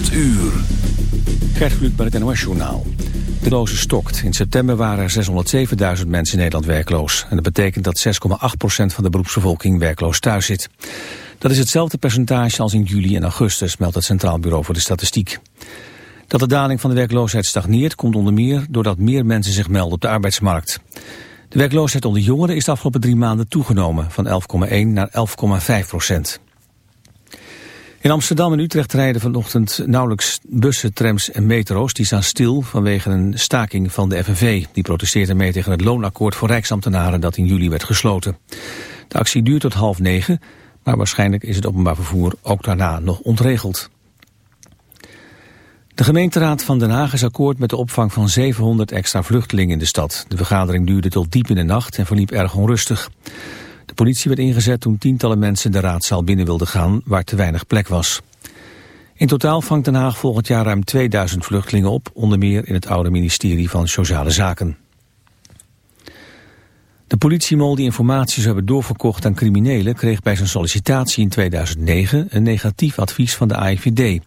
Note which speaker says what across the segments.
Speaker 1: 8 uur.
Speaker 2: Gert bij het NOS Journaal. De loze stokt. In september waren er 607.000 mensen in Nederland werkloos. En dat betekent dat 6,8% van de beroepsbevolking werkloos thuis zit. Dat is hetzelfde percentage als in juli en augustus, meldt het Centraal Bureau voor de Statistiek. Dat de daling van de werkloosheid stagneert komt onder meer doordat meer mensen zich melden op de arbeidsmarkt. De werkloosheid onder jongeren is de afgelopen drie maanden toegenomen, van 11,1 naar 11,5 procent. In Amsterdam en Utrecht rijden vanochtend nauwelijks bussen, trams en metro's. Die staan stil vanwege een staking van de FNV. Die protesteert ermee tegen het loonakkoord voor rijksambtenaren dat in juli werd gesloten. De actie duurt tot half negen, maar waarschijnlijk is het openbaar vervoer ook daarna nog ontregeld. De gemeenteraad van Den Haag is akkoord met de opvang van 700 extra vluchtelingen in de stad. De vergadering duurde tot diep in de nacht en verliep erg onrustig. De politie werd ingezet toen tientallen mensen de raadzaal binnen wilden gaan waar te weinig plek was. In totaal vangt Den Haag volgend jaar ruim 2000 vluchtelingen op, onder meer in het oude ministerie van Sociale Zaken. De politiemol die informatie zou hebben doorverkocht aan criminelen kreeg bij zijn sollicitatie in 2009 een negatief advies van de AIVD.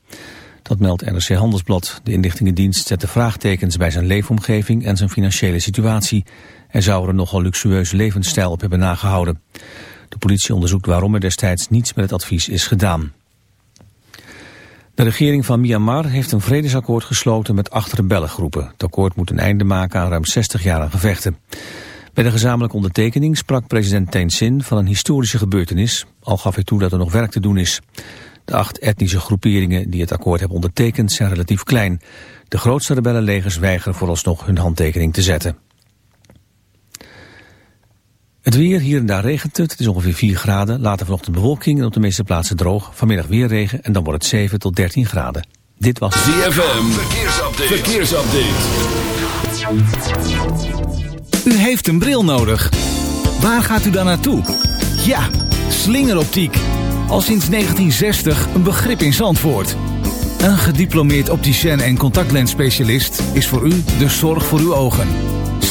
Speaker 2: Dat meldt NRC Handelsblad. De inlichtingendienst zette vraagtekens bij zijn leefomgeving en zijn financiële situatie. Hij zou er een nogal luxueuze levensstijl op hebben nagehouden. De politie onderzoekt waarom er destijds niets met het advies is gedaan. De regering van Myanmar heeft een vredesakkoord gesloten met acht rebellengroepen. Het akkoord moet een einde maken aan ruim 60 jaar aan gevechten. Bij de gezamenlijke ondertekening sprak president Thein Sein van een historische gebeurtenis, al gaf hij toe dat er nog werk te doen is. De acht etnische groeperingen die het akkoord hebben ondertekend zijn relatief klein. De grootste rebellenlegers weigeren vooralsnog hun handtekening te zetten. Het weer, hier en daar regent het. Het is ongeveer 4 graden. Later vanochtend bewolking en op de meeste plaatsen droog. Vanmiddag weer regen en dan wordt het 7 tot 13 graden. Dit was
Speaker 1: ZFM. Verkeersupdate. Verkeersupdate.
Speaker 3: U heeft een bril nodig. Waar gaat u dan naartoe? Ja, slingeroptiek. Al sinds 1960 een begrip in Zandvoort. Een gediplomeerd opticien en contactlensspecialist is voor u de zorg voor uw ogen.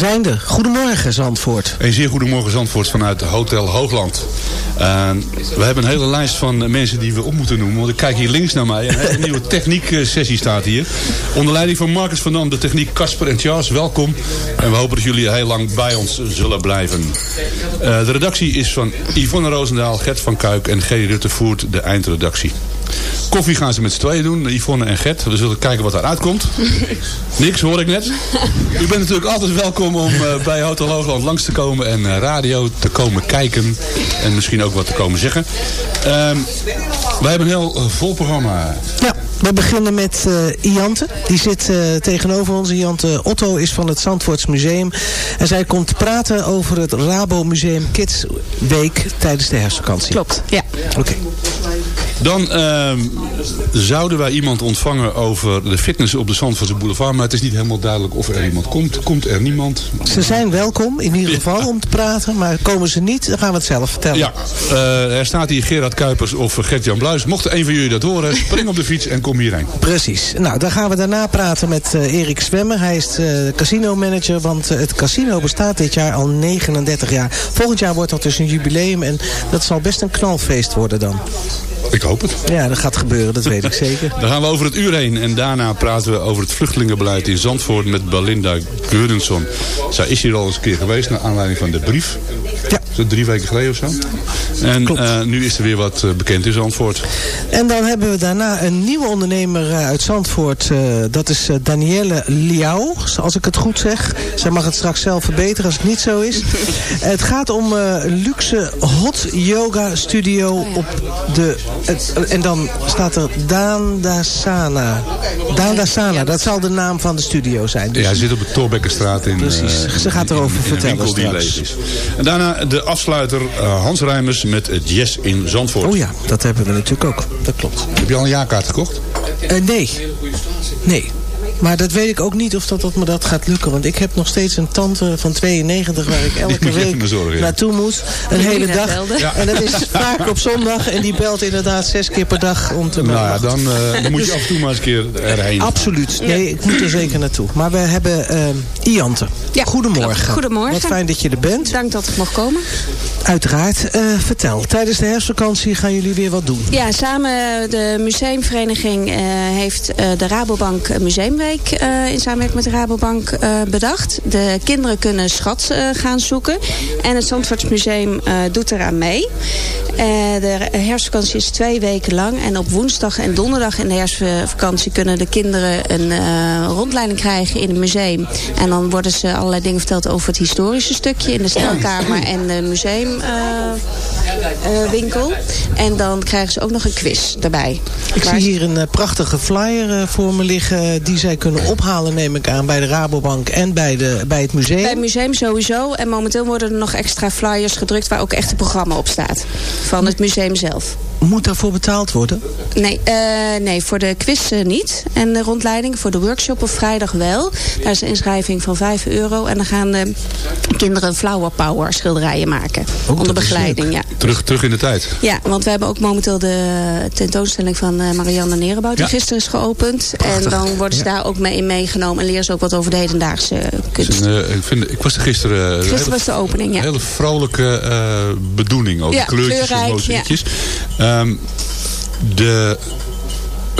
Speaker 4: En we zijn er. Goedemorgen Zandvoort.
Speaker 5: Een zeer goedemorgen Zandvoort vanuit Hotel Hoogland. Uh, we hebben een hele lijst van mensen die we op moeten noemen. Want ik kijk hier links naar mij. Een nieuwe techniek sessie staat hier. Onder leiding van Marcus van Dam, de techniek Casper en Charles. Welkom. En we hopen dat jullie heel lang bij ons zullen blijven. Uh, de redactie is van Yvonne Roosendaal, Gert van Kuik en G. Rutte voert de eindredactie. Koffie gaan ze met z'n tweeën doen, Yvonne en Gert. We zullen kijken wat eruit komt. Niks, hoor ik net. U bent natuurlijk altijd welkom om uh, bij Hotel Hoogland langs te komen en uh, radio te komen kijken. En misschien ook wat te komen zeggen. Uh, wij hebben een heel vol programma.
Speaker 4: Ja. We beginnen met uh, Iante. Die zit uh, tegenover ons. Iante Otto is van het Zandvoorts Museum. En zij komt praten over het Rabo Museum Kids Week tijdens de herfstvakantie.
Speaker 6: Klopt, ja.
Speaker 4: Oké. Okay.
Speaker 5: Dan uh, zouden wij iemand ontvangen over de fitness op de Zandvoortse boulevard. Maar het is niet helemaal duidelijk of er iemand komt. Komt er niemand?
Speaker 4: Ze zijn welkom in ieder geval ja. om te praten. Maar komen ze niet, dan gaan we het zelf vertellen.
Speaker 5: Ja, uh, er staat hier Gerard Kuipers of Gert-Jan Bluis. Mocht een van jullie dat horen, spring op de fiets en kom hierheen.
Speaker 4: Precies. Nou, dan gaan we daarna praten met uh, Erik Zwemmer. Hij is uh, casino manager, want het casino bestaat dit jaar al 39 jaar. Volgend jaar wordt dat dus een jubileum en dat zal best een knalfeest worden dan.
Speaker 5: Ik hoop het.
Speaker 4: Ja, dat gaat gebeuren, dat weet ik zeker.
Speaker 5: Dan gaan we over het uur heen. En daarna praten we over het vluchtelingenbeleid in Zandvoort met Belinda Geurenson. Zij is hier al eens een keer geweest, naar aanleiding van de brief.
Speaker 4: Ja.
Speaker 5: Zo drie weken geleden of zo. En uh, nu is er weer wat uh, bekend in Zandvoort.
Speaker 4: En dan hebben we daarna een nieuwe ondernemer uh, uit Zandvoort. dat is Danielle Liao, als ik het goed zeg. Zij mag het straks zelf verbeteren als het niet zo is. het gaat om luxe hot yoga studio op de het, en dan staat er Daandasana. Daandasana, dat zal de naam van de studio zijn.
Speaker 5: Dus ja, hij zit op de Torbekkenstraat in
Speaker 4: Precies, uh, ze gaat erover in, in vertellen
Speaker 5: is. En daarna de afsluiter uh, Hans Rijmers met het Yes in Zandvoort.
Speaker 4: Oh ja, dat hebben we natuurlijk ook. Dat klopt.
Speaker 5: Heb je al een jaarkaart gekocht?
Speaker 4: Uh, nee. Nee. Maar dat weet ik ook niet of dat, dat me dat gaat lukken. Want ik heb nog steeds een tante van 92 waar ik elke week
Speaker 5: zorgen, ja.
Speaker 4: naartoe moet. Een hele dag. Ja. En dat is vaak op zondag. En die belt inderdaad zes keer per dag om te
Speaker 5: Nou ja, dan, uh, dan moet je af en toe maar eens een keer erheen.
Speaker 4: Absoluut. Nee, ik moet er zeker naartoe. Maar we hebben uh, Iante.
Speaker 6: Ja,
Speaker 4: Goedemorgen.
Speaker 6: Goedemorgen.
Speaker 4: Wat fijn dat je er bent.
Speaker 6: Dank dat ik mag komen.
Speaker 4: Uiteraard. Uh, vertel, tijdens de herfstvakantie gaan jullie weer wat doen?
Speaker 6: Ja, samen de museumvereniging heeft de Rabobank Museumweek in samenwerking met de Rabobank bedacht. De kinderen kunnen schat gaan zoeken. En het Zandvoortsmuseum doet eraan mee. de herfstvakantie is twee weken lang. En op woensdag en donderdag in de herfstvakantie kunnen de kinderen een rondleiding krijgen in het museum. En dan worden ze allerlei dingen verteld over het historische stukje in de stelkamer en de museumwinkel. en dan krijgen ze ook nog een quiz daarbij.
Speaker 4: Ik zie hier een prachtige flyer voor me liggen die zij kunnen ophalen, neem ik aan, bij de Rabobank en bij, de, bij het museum?
Speaker 6: Bij het museum sowieso. En momenteel worden er nog extra flyers gedrukt waar ook echt een programma op staat. Van het museum zelf.
Speaker 4: Moet daarvoor betaald worden?
Speaker 6: Nee, uh, nee voor de quiz niet. En de rondleiding voor de workshop op vrijdag wel. Daar is een inschrijving van 5 euro. En dan gaan de kinderen flower power schilderijen maken.
Speaker 4: Oh,
Speaker 6: onder begeleiding, ja.
Speaker 5: Terug, terug in de tijd?
Speaker 6: Ja, want we hebben ook momenteel de tentoonstelling van uh, Marianne Nerenbouw. Die ja. gisteren is geopend.
Speaker 4: Prachtig.
Speaker 6: En dan worden ze ja. daar ook mee in meegenomen. En leren ze ook wat over de hedendaagse kunst.
Speaker 5: Een, ik, vind, ik was er gisteren...
Speaker 6: Gisteren hele, was de opening, ja.
Speaker 5: Een hele vrolijke bedoeling. Ook
Speaker 6: ja,
Speaker 5: kleurtjes en mozaïekjes. Um, de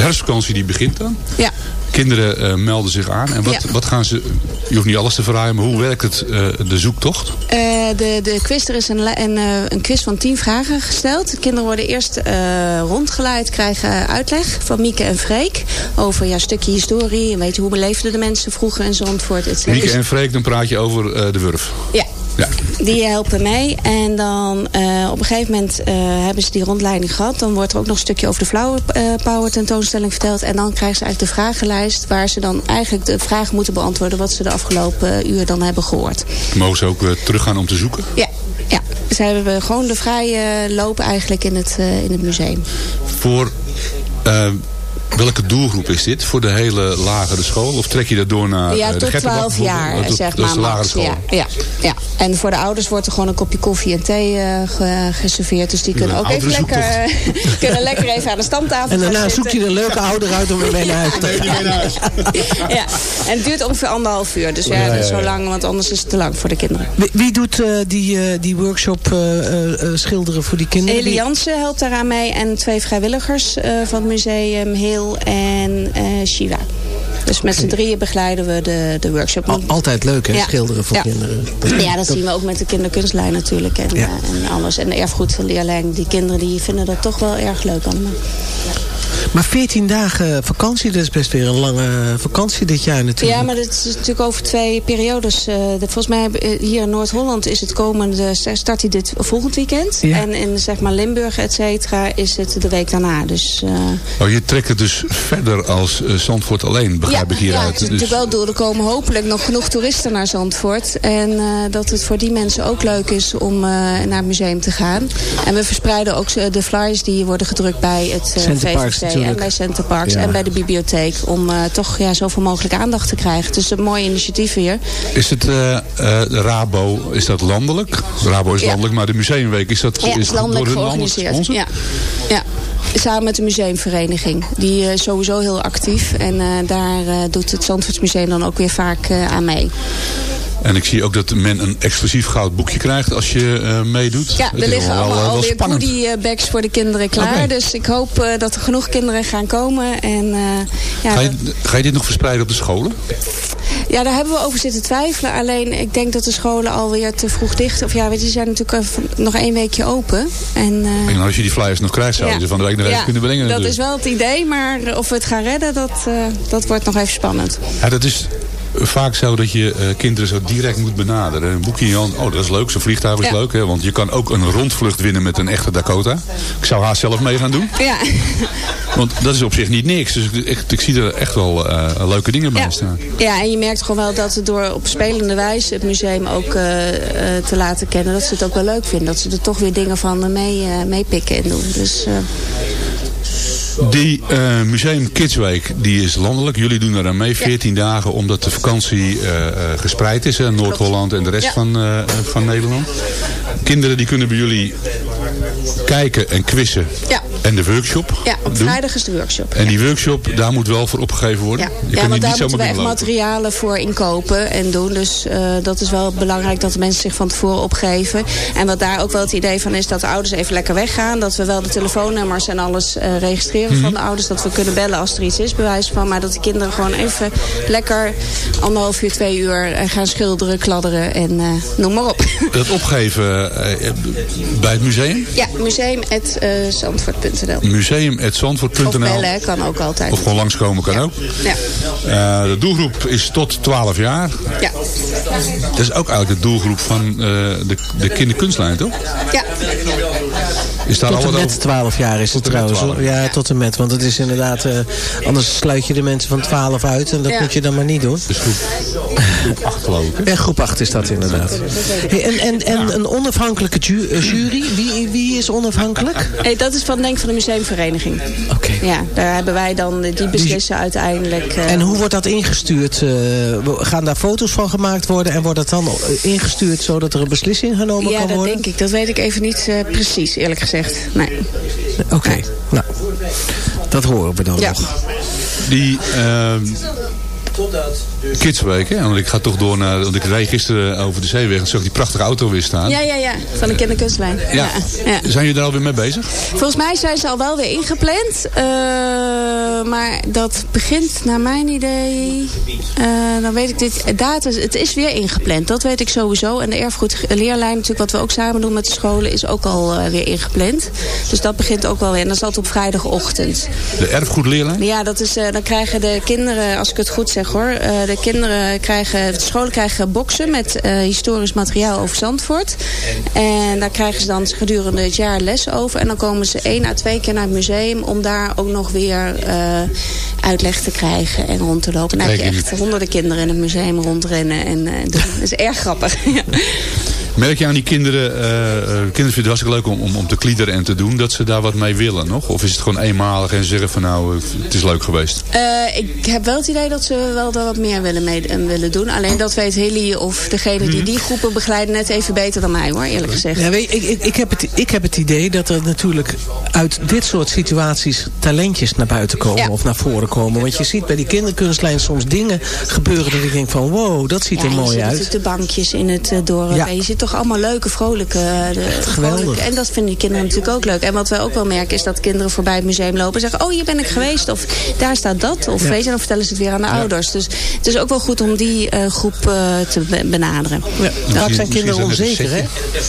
Speaker 5: herfstvakantie die begint dan.
Speaker 6: Ja.
Speaker 5: Kinderen uh, melden zich aan. En wat,
Speaker 6: Ja.
Speaker 5: wat gaan ze... Je hoeft niet alles te vragen, maar hoe werkt het, uh, de zoektocht?
Speaker 6: Uh, de, de quiz, er is een, een, een quiz van tien vragen gesteld. De kinderen worden eerst rondgeleid, krijgen uitleg van Mieke en Freek. Over ja, een stukje historie. En weet je, hoe beleefden de mensen vroeger Zandvoort. et cetera.
Speaker 5: Mieke en Freek, dan praat je over de Wurf.
Speaker 6: Ja,
Speaker 5: Ja.
Speaker 6: die helpen mee. En dan uh, op een gegeven moment uh, hebben ze die rondleiding gehad. Dan wordt er ook nog een stukje over de Flower uh, Power tentoonstelling verteld. En dan krijgen ze eigenlijk de vragenlijst... waar ze dan eigenlijk de vragen moeten beantwoorden... wat ze de afgelopen uur dan hebben gehoord.
Speaker 5: Mogen ze ook teruggaan om te zoeken?
Speaker 6: Ja, ja. Dus hebben gewoon de vrije loop eigenlijk in het, in het museum.
Speaker 5: Voor... Uh, Welke doelgroep is dit? Voor de hele lagere school? Of trek je dat door naar
Speaker 6: ja,
Speaker 5: de
Speaker 6: tot 12 jaar,
Speaker 5: dat,
Speaker 6: zeg
Speaker 5: dat
Speaker 6: maar.
Speaker 5: is de lagere school.
Speaker 6: Ja, ja. Ja, en voor de ouders wordt er gewoon een kopje koffie en thee uh, geserveerd. Dus die kunnen ook even lekker, kunnen lekker even aan de stamtafel
Speaker 4: En daarna zoek je een leuke ouder uit om mee naar huis te
Speaker 6: gaan. ja, en het duurt ongeveer anderhalf uur. Dus ja, ja, ja, zo lang, want anders is het te lang voor de kinderen.
Speaker 4: Wie, wie doet uh, die, uh, die workshop uh, schilderen voor die kinderen?
Speaker 6: Eli Jansen helpt daaraan mee. En twee vrijwilligers van het museum, Heel en Shiva. Dus met z'n drieën begeleiden we de, de workshop.
Speaker 4: Al, altijd leuk hè,
Speaker 6: ja.
Speaker 4: schilderen voor
Speaker 6: ja.
Speaker 4: kinderen.
Speaker 6: ja, dat, zien we ook met de kinderkunstlijn natuurlijk. En, ja. uh, en alles. En de erfgoedleerlijn. Die kinderen die vinden dat toch wel erg leuk allemaal.
Speaker 4: Maar 14 dagen vakantie, dat is best weer een lange vakantie dit jaar natuurlijk.
Speaker 6: Ja, maar dat is natuurlijk over twee periodes. Uh, de, volgens mij hier in Noord-Holland is het komende, start hij dit volgend weekend. Ja. En in zeg maar Limburg, et cetera, is het de week daarna. Dus, uh...
Speaker 5: Oh, je trekt het dus verder als uh, Zandvoort alleen, begrijp
Speaker 6: ja,
Speaker 5: ik hieruit.
Speaker 6: Ja, het is
Speaker 5: dus...
Speaker 6: natuurlijk wel door. Er komen hopelijk nog genoeg toeristen naar Zandvoort. En dat het voor die mensen ook leuk is om naar het museum te gaan. En we verspreiden ook de flyers die worden gedrukt bij het VVC en bij Centerparks ja. en bij de bibliotheek. Om uh, toch ja, zoveel mogelijk aandacht te krijgen. Dus een mooi initiatief hier.
Speaker 5: Is het uh, de Rabo, is dat landelijk? De Rabo is landelijk, maar de Museumweek, is dat is
Speaker 6: landelijk
Speaker 5: door
Speaker 6: georganiseerd? Ja. ja. Samen met de museumvereniging. Die is sowieso heel actief. En daar doet het Zandvoortsmuseum dan ook weer vaak aan mee.
Speaker 5: En ik zie ook dat men een exclusief goud boekje krijgt als je uh, meedoet.
Speaker 6: Ja, er liggen allemaal wel, alweer goodie bags voor de kinderen klaar. Okay. Dus ik hoop uh, dat er genoeg kinderen gaan komen. En, uh, ja,
Speaker 5: ga, je, ga je dit nog verspreiden op de scholen?
Speaker 6: Ja, daar hebben we over zitten twijfelen. Alleen ik denk dat de scholen alweer te vroeg dicht. Of ja, weet je, die zijn natuurlijk nog één weekje open. En,
Speaker 5: en als je die flyers nog krijgt, zouden ja. ze van de week even
Speaker 6: ja,
Speaker 5: kunnen brengen.
Speaker 6: Dat is wel het idee, maar of we het gaan redden, dat, dat wordt nog even spannend.
Speaker 5: Ja, dat is vaak zo dat je uh, kinderen zo direct moet benaderen. Een boekje in je hand, oh dat is leuk, zo'n vliegtuig is ja. leuk. Hè? Want je kan ook een rondvlucht winnen met een echte Dakota. Ik zou haast zelf mee gaan doen.
Speaker 6: Ja.
Speaker 5: Want dat is op zich niet niks. Dus ik, ik, ik zie er echt wel uh, leuke dingen bij
Speaker 6: ja.
Speaker 5: staan.
Speaker 6: Ja, en je merkt gewoon wel dat het door op spelende wijze het museum ook uh, te laten kennen. Dat ze het ook wel leuk vinden. Dat ze er toch weer dingen van mee, meepikken en doen. Dus...
Speaker 5: Die uh, Museum Kids Week die is landelijk. Jullie doen er aan mee 14 ja. dagen omdat de vakantie uh, uh, gespreid is. in Noord-Holland en de rest ja. van, van Nederland. Kinderen die kunnen bij jullie kijken en quizzen.
Speaker 6: Ja.
Speaker 5: En de workshop
Speaker 6: Ja, op
Speaker 5: doen.
Speaker 6: vrijdag is de workshop.
Speaker 5: En die workshop, daar moet wel voor opgegeven worden?
Speaker 6: Ja, je ja want daar moeten we echt materialen voor inkopen en doen. Dus uh, dat is wel belangrijk dat de mensen zich van tevoren opgeven. En wat daar ook wel het idee van is dat de ouders even lekker weggaan. Dat we wel de telefoonnummers en alles uh, registreren mm -hmm. van de ouders. Dat we kunnen bellen als er iets is, bewijs van. Maar dat de kinderen gewoon even lekker anderhalf uur, twee uur gaan schilderen, kladderen en uh, noem maar op.
Speaker 5: Dat opgeven bij het museum?
Speaker 6: Ja, museum.zandvoort.nl
Speaker 5: Museum.zandvoort.nl
Speaker 6: Of bellen, kan ook altijd.
Speaker 5: Of gewoon langskomen kan
Speaker 6: ja.
Speaker 5: ook.
Speaker 6: Ja.
Speaker 5: Uh, de doelgroep is tot 12 jaar.
Speaker 6: Ja.
Speaker 5: Dat is ook eigenlijk de doelgroep van uh, de, de kinderkunstlijn, toch?
Speaker 6: Ja.
Speaker 4: Is daar tot en met 12 jaar is het trouwens. Ja, tot en met. Want het is inderdaad... Uh, anders sluit je de mensen van 12 uit. En dat ja. moet je dan maar niet doen.
Speaker 5: Dus groep, groep 8 geloof ik.
Speaker 4: Ja, groep 8 is dat inderdaad. Hey, en en, en ja. een onafhankelijke ju jury. Wie, wie is onafhankelijk?
Speaker 6: Hey, dat is van, denk van de museumvereniging.
Speaker 4: Oké. Okay.
Speaker 6: Ja, daar hebben wij dan... Die beslissen uiteindelijk... Uh,
Speaker 4: en hoe wordt dat ingestuurd? Uh, gaan daar foto's van gemaakt worden? En wordt dat dan ingestuurd zodat er een beslissing genomen
Speaker 6: ja,
Speaker 4: kan worden?
Speaker 6: Ja, dat denk ik. Dat weet ik even niet precies, eerlijk gezegd. Nee.
Speaker 4: Oké, okay. nee. nou, dat horen we dan
Speaker 6: ja.
Speaker 4: nog.
Speaker 5: Die uh, Kidsweek, hè? Want ik ga toch door naar... Want ik reed gisteren over de zeeweg en zag die prachtige auto weer staan.
Speaker 6: Ja, ja, ja. Van de kinderkunstlijn.
Speaker 5: Ja. ja. ja. Zijn jullie daar alweer mee bezig?
Speaker 6: Volgens mij zijn ze al wel weer ingepland. Uh, maar dat begint naar mijn idee... Uh, dan weet ik dit... Data, het is weer ingepland. Dat weet ik sowieso. En de erfgoedleerlijn natuurlijk, wat we ook samen doen met de scholen... is ook al uh, weer ingepland. Dus dat begint ook wel weer. En dat is altijd op vrijdagochtend.
Speaker 5: De erfgoedleerlijn?
Speaker 6: Ja, dat is, dan krijgen de kinderen, als ik het goed zeg hoor... de kinderen krijgen, de scholen krijgen boksen met uh, historisch materiaal over Zandvoort. En daar krijgen ze dan gedurende het jaar les over. En dan komen ze één à twee keer naar het museum om daar ook nog weer uh, uitleg te krijgen en rond te lopen. Dan heb je echt honderden kinderen in het museum rondrennen. En dat is erg grappig.
Speaker 5: Merk je aan die kinderen, eh, eh, kinderen vinden het hartstikke leuk om, om, om te kliederen en te doen, dat ze daar wat mee willen nog? Of is het gewoon eenmalig en zeggen van nou, het is leuk geweest?
Speaker 6: Eh, ik heb wel het idee dat ze wel er wat meer willen, mee, willen doen. Alleen dat weet Hilly of degene die die groepen begeleiden net even beter dan mij hoor, eerlijk gezegd.
Speaker 4: Ja, weet je, ik, ik, ik, heb het, ik heb het idee dat er natuurlijk uit dit soort situaties talentjes naar buiten komen
Speaker 6: Ja.
Speaker 4: of naar voren komen. Want je ziet bij die kinderkunstlijn soms dingen gebeuren dat ik denk van wow, dat ziet
Speaker 6: Ja,
Speaker 4: er
Speaker 6: je
Speaker 4: mooi
Speaker 6: ziet
Speaker 4: uit.
Speaker 6: natuurlijk de bankjes in het dorp.
Speaker 4: Ja.
Speaker 6: En je ziet toch allemaal leuke, vrolijke, eh, de,
Speaker 4: geweldig.
Speaker 6: vrolijke- En dat vinden die kinderen natuurlijk ook leuk. En wat wij ook wel merken is dat kinderen voorbij het museum lopen en zeggen... oh, hier ben ik geweest. Of daar staat dat. Of weet je, dan vertellen ze het weer aan de ouders. Dus het is ook wel goed om die eh, groep eh, te be- benaderen.
Speaker 4: Ja, vaak zijn kinderen onzeker, hè?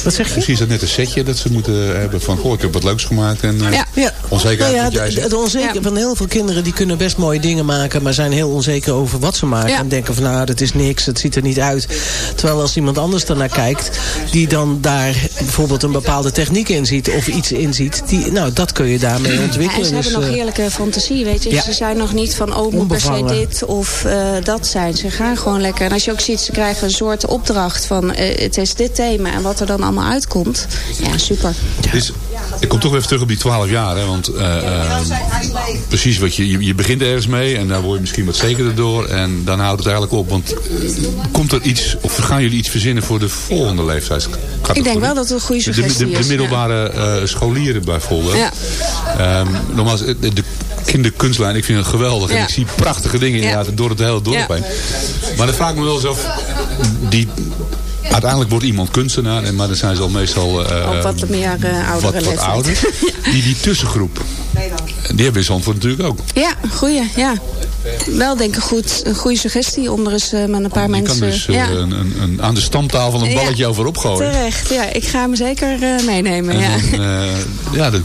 Speaker 4: Wat zeg je?
Speaker 5: Misschien is dat net een setje dat ze moeten hebben van, goh, ik heb wat leuks gemaakt. En, eh,
Speaker 6: Ja.
Speaker 4: Ja.
Speaker 5: Onzekerheid,
Speaker 4: Nou ja, de- het onzeker
Speaker 6: Ja.
Speaker 4: van heel veel kinderen die kunnen best mooie dingen maken, maar zijn heel onzeker over wat ze maken.
Speaker 6: Ja.
Speaker 4: En denken van nou, dat is niks, het ziet er niet uit. Terwijl als iemand anders ernaar kijkt, die dan daar bijvoorbeeld een bepaalde techniek in ziet of iets in ziet, die, nou, dat kun je daarmee
Speaker 6: Ja,
Speaker 4: ontwikkelen.
Speaker 6: en ze hebben
Speaker 4: Dus,
Speaker 6: nog
Speaker 4: eh,
Speaker 6: heerlijke fantasie, weet je.
Speaker 4: Ja.
Speaker 6: Ze zijn nog niet van, oh, moet per se dit of eh, dat zijn. Ze gaan gewoon lekker. En als je ook ziet, ze krijgen een soort opdracht van... eh, het is dit thema en wat er dan allemaal uitkomt. Ja, super.
Speaker 5: Dus, ik kom toch even terug op die 12 jaar. Hè, want eh, eh, precies wat je, je, je begint ergens mee en daar word je misschien wat zekerder door. En dan houdt het eigenlijk op. Want komt er iets, of gaan jullie iets verzinnen voor de volgende
Speaker 6: Ik denk wel dat het een goede
Speaker 5: De, de,
Speaker 6: suggestie
Speaker 5: de, de
Speaker 6: is.
Speaker 5: middelbare eh, scholieren bijvoorbeeld.
Speaker 6: Ja.
Speaker 5: Ehm, nogmaals, de, de kinderkunstlijn, ik vind het geweldig. En
Speaker 6: Ja.
Speaker 5: ik zie prachtige dingen
Speaker 6: Ja.
Speaker 5: inderdaad door het hele dorp
Speaker 6: Ja.
Speaker 5: heen. Maar dan vraag ik me wel eens af, die, uiteindelijk wordt iemand kunstenaar. En, maar dan zijn ze al meestal eh,
Speaker 6: Op wat meer eh oudere
Speaker 5: wat, ouder. Die, die tussengroep, die hebben we in Zandvoort natuurlijk ook.
Speaker 6: Ja, goeie, ja. Wel denk ik goed, een goede suggestie om er eens eh, met een paar
Speaker 5: Je
Speaker 6: mensen...
Speaker 5: kan dus eh,
Speaker 6: ja,
Speaker 5: een, een, een, aan de stamtafel een
Speaker 6: Ja.
Speaker 5: balletje over opgooien.
Speaker 6: terecht. Ja, ik ga hem zeker eh, meenemen.
Speaker 5: En
Speaker 6: ja.
Speaker 5: dan, eh, ja, dat,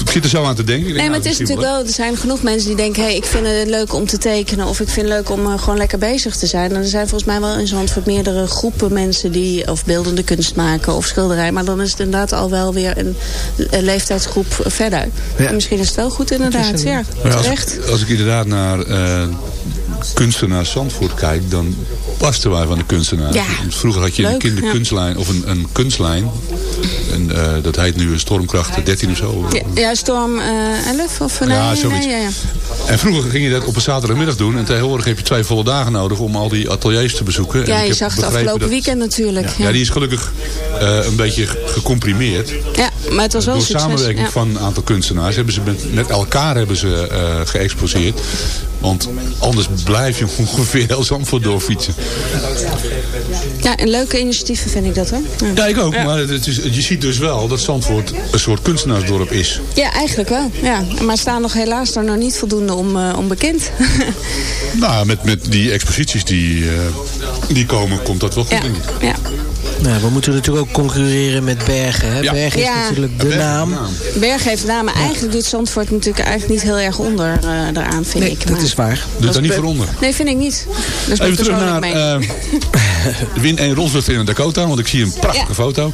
Speaker 5: ik zit er zo aan te denken. Ik denk,
Speaker 6: Nee, maar
Speaker 5: nou,
Speaker 6: het is natuurlijk wel, er zijn genoeg mensen die denken... Hey, ik vind het leuk om te tekenen of ik vind het leuk om gewoon lekker bezig te zijn. En er zijn volgens mij wel in Zandvoort meerdere groepen mensen die... of beeldende kunst maken of schilderij. Maar dan is het inderdaad al wel weer een, een leeftijdsgroep verder.
Speaker 4: Ja.
Speaker 6: En misschien is het wel goed inderdaad, ja,
Speaker 5: Ja, als, als ik inderdaad naar eh kunstenaar Zandvoort kijk, dan pasten wij van de kunstenaar.
Speaker 6: Ja,
Speaker 5: Want Vroeger had je een kinderkunstlijn of een, een kunstlijn. En, eh, dat heet nu een stormkracht 13 of zo.
Speaker 6: Ja, ja, Storm eh 11 of nee,
Speaker 5: Ja, zoiets.
Speaker 6: nee, ja, ja.
Speaker 5: En vroeger ging je dat op een zaterdagmiddag doen. En tegenwoordig heb je twee volle dagen nodig om al die ateliers te bezoeken. En
Speaker 6: Ja, je zag het afgelopen
Speaker 5: dat-
Speaker 6: weekend natuurlijk.
Speaker 5: Ja, die is gelukkig eh, een beetje gecomprimeerd.
Speaker 6: Ja, maar het was wel
Speaker 5: Door
Speaker 6: succes.
Speaker 5: samenwerking van een aantal kunstenaars hebben ze met, met elkaar hebben ze, geëxposeerd. Want anders blijf je ongeveer heel Zandvoort doorfietsen.
Speaker 6: Ja, een leuke initiatieven vind ik dat hoor. Ja.
Speaker 5: Ja, ik ook. Maar het is, je ziet dus wel dat Zandvoort een soort kunstenaarsdorp is.
Speaker 6: Ja, eigenlijk wel. Ja. Maar staan nog helaas er nog niet voldoende om, eh, om bekend.
Speaker 5: Nou, met, met die exposities die, eh, die komen, komt dat wel goed.
Speaker 6: ja.
Speaker 5: denk ik.
Speaker 6: ja.
Speaker 4: Nou, we moeten natuurlijk ook concurreren met Bergen. Hè?
Speaker 5: Ja.
Speaker 4: Bergen is
Speaker 6: Ja.
Speaker 4: natuurlijk de
Speaker 5: Bergen,
Speaker 4: naam.
Speaker 5: naam.
Speaker 6: Berg heeft naam, maar eigenlijk doet Zandvoort natuurlijk eigenlijk niet heel erg onder eh daaraan, vind
Speaker 4: Nee,
Speaker 6: ik.
Speaker 4: dat
Speaker 6: Maar-
Speaker 4: is waar.
Speaker 5: Doe daar niet voor onder.
Speaker 6: Nee, vind ik niet. Dat mijn
Speaker 5: Even terug naar eh Win en Ronsvlucht in Dakota. Want ik zie een prachtige
Speaker 6: Ja.
Speaker 5: foto.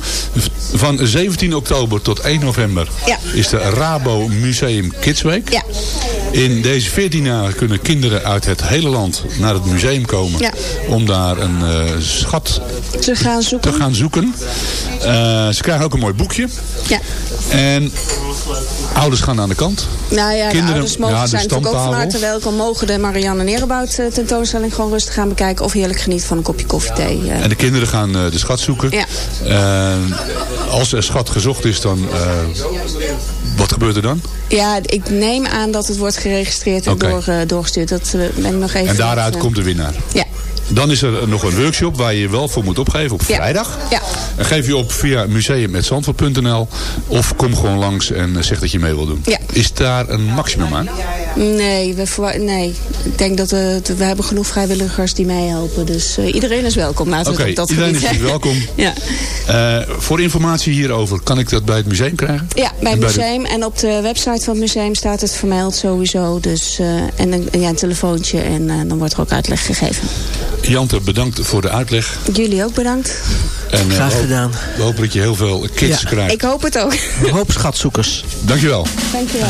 Speaker 5: Van 17 oktober tot 1 november
Speaker 6: Ja.
Speaker 5: is de Rabo Museum Kids Week.
Speaker 6: Ja.
Speaker 5: In deze 14 dagen kunnen kinderen uit het hele land naar het museum komen.
Speaker 6: Ja.
Speaker 5: Om daar een eh, schat
Speaker 6: Ze gaan zoeken.
Speaker 5: te gaan zoeken. Eh, ze krijgen ook een mooi boekje.
Speaker 6: Ja.
Speaker 5: En ouders gaan aan de kant.
Speaker 6: Nou ja, de
Speaker 5: Kinderen-
Speaker 6: ouders mogen
Speaker 5: ja, de
Speaker 6: zijn natuurlijk ook van harte welkom. Mogen de Marianne Nerenbout eh, tentoonstelling gewoon rustig gaan bekijken. Of heerlijk genieten van een kopje koffie, thee. eh.
Speaker 5: En de kinderen gaan eh, de schat zoeken.
Speaker 6: Ja.
Speaker 5: Als er schat gezocht is, dan... wat gebeurt er dan?
Speaker 6: Ja, ik neem aan dat het wordt geregistreerd en door, doorgestuurd. Dat ben ik nog even...
Speaker 5: En daaruit komt de winnaar.
Speaker 6: Ja.
Speaker 5: Dan is er nog een workshop waar je je wel voor moet opgeven op vrijdag.
Speaker 6: Ja.
Speaker 5: En geef je op via museum.zandvoort.nl of kom gewoon langs en zeg dat je mee wil doen.
Speaker 6: Ja.
Speaker 5: Is daar een maximum aan?
Speaker 6: Nee, we, nee, ik denk dat we, we hebben genoeg vrijwilligers die meehelpen. Dus eh, iedereen is welkom.
Speaker 5: Oké, iedereen
Speaker 6: gebied
Speaker 5: is welkom.
Speaker 6: Ja.
Speaker 5: Eh, voor informatie hierover, kan ik dat bij het museum krijgen?
Speaker 6: Ja, bij
Speaker 5: En
Speaker 6: het
Speaker 5: de-
Speaker 6: museum. En op de website van het museum staat het vermeld sowieso. Dus, eh, en een, ja, een telefoontje en dan wordt er ook uitleg gegeven.
Speaker 5: Jante, bedankt voor de uitleg.
Speaker 6: Jullie ook bedankt.
Speaker 5: En, eh,
Speaker 4: Graag gedaan.
Speaker 5: We hopen dat je heel veel kids
Speaker 4: Ja.
Speaker 5: krijgt.
Speaker 6: Ik hoop het ook.
Speaker 4: Een hoop schatzoekers.
Speaker 5: Dankjewel.
Speaker 6: Dankjewel.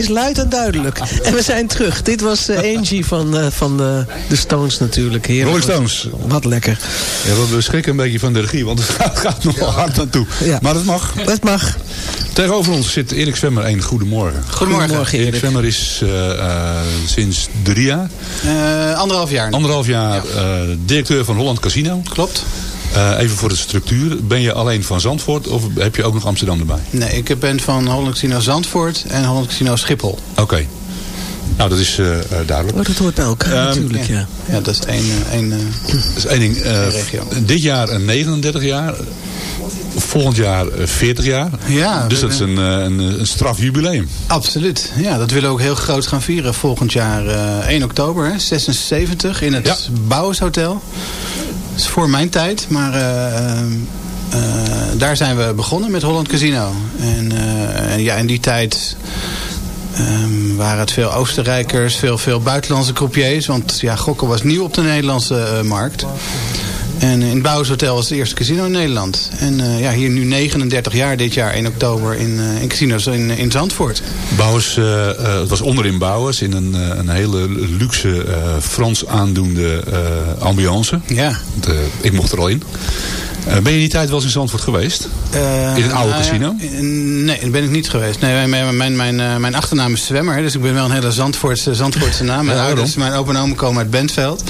Speaker 4: Is luid en duidelijk. En we zijn terug. Dit was eh, Angie van, eh, van de, de Stones natuurlijk. Heerlijk.
Speaker 5: Rolling Stones.
Speaker 4: Wat lekker.
Speaker 5: Ja, we schrikken een beetje van de regie, want het gaat, gaat nog wel hard naartoe.
Speaker 4: Ja.
Speaker 5: Maar dat mag.
Speaker 4: Dat mag.
Speaker 5: Tegenover ons zit Erik Zwemmer. Een goedemorgen.
Speaker 4: Goedemorgen,
Speaker 5: Erik
Speaker 4: Erik.
Speaker 5: Zwemmer is eh, eh, sinds drie jaar,
Speaker 7: Eh, anderhalf jaar.
Speaker 5: anderhalf jaar eh, directeur van Holland Casino.
Speaker 7: Klopt.
Speaker 5: Eh, even voor de structuur. Ben je alleen van Zandvoort of heb je ook nog Amsterdam erbij?
Speaker 7: Nee, ik ben van Holland Casino Zandvoort en Holland Casino Schiphol.
Speaker 5: Oké. Nou, dat is eh, eh, duidelijk.
Speaker 4: Oh, dat hoort bij elkaar
Speaker 5: Ehm,
Speaker 4: natuurlijk, ja.
Speaker 7: Ja, dat is één... één
Speaker 5: Dat is één ding. eh,
Speaker 7: regio.
Speaker 5: dit jaar een 39 jaar. Volgend jaar eh, 40 jaar.
Speaker 7: Ja,
Speaker 5: Dus dat is een, een, een straf jubileum.
Speaker 7: absoluut. Ja, dat willen we ook heel groot gaan vieren. Volgend jaar eh 1 oktober, hè, 76, in het
Speaker 5: Ja.
Speaker 7: Bouwershotel. Voor mijn tijd, maar... eh, eh, eh, daar zijn we begonnen met Holland Casino. En, en ja, in die tijd ehm, waren het veel Oostenrijkers, veel, veel buitenlandse croupiers. Want ja, gokken was nieuw op de Nederlandse markt. En in het Bouwershotel was het eerste casino in Nederland. En eh, ja, hier nu 39 jaar dit jaar, 1 oktober, in, eh, in casinos in, in Zandvoort.
Speaker 5: Bouwers, eh, eh, het was onderin Bouwers in een, eh, een hele luxe eh, Frans aandoende eh, ambiance.
Speaker 7: Ja.
Speaker 5: Eh, ik mocht er al in. Eh, ben je die tijd wel eens in Zandvoort geweest?
Speaker 7: Eh,
Speaker 5: In het oude
Speaker 7: nou
Speaker 5: casino?
Speaker 7: nee, dat ben ik niet geweest. Nee, mijn, mijn, mijn, mijn, eh, mijn achternaam is Zwemmer. Dus ik ben wel een hele Zandvoortse, Zandvoortse naam. Mijn
Speaker 5: Ja,
Speaker 7: ouders, mijn opa en oma komen uit Bentveld.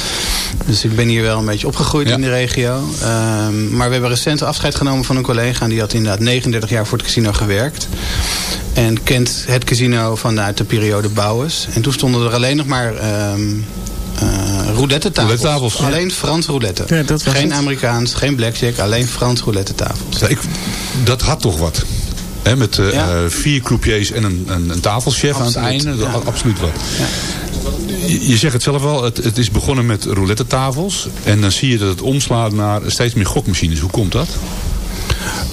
Speaker 7: Dus ik ben hier wel een beetje opgegroeid in de regio. Ehm, maar we hebben recent afscheid genomen van een collega. En die had inderdaad 39 jaar voor het casino gewerkt. En kent het casino vanuit de periode Bouwers. En toen stonden er alleen nog maar... eh roulette tafels.
Speaker 5: Roulette tafels, ja.
Speaker 7: Alleen Frans roulette.
Speaker 4: Ja, dat was
Speaker 7: geen
Speaker 4: het.
Speaker 7: Amerikaans, geen blackjack, alleen Frans roulette tafels.
Speaker 5: Ja, ik, dat had toch wat. Hè, met eh,
Speaker 7: Ja.
Speaker 5: eh, vier croupiers en een, een, een tafelchef aan het einde. Dat
Speaker 7: ja.
Speaker 5: had absoluut wat. Je, je zegt het zelf wel, het, het is begonnen met roulette tafels. En dan zie je dat het omslaat naar steeds meer gokmachines. Hoe komt dat?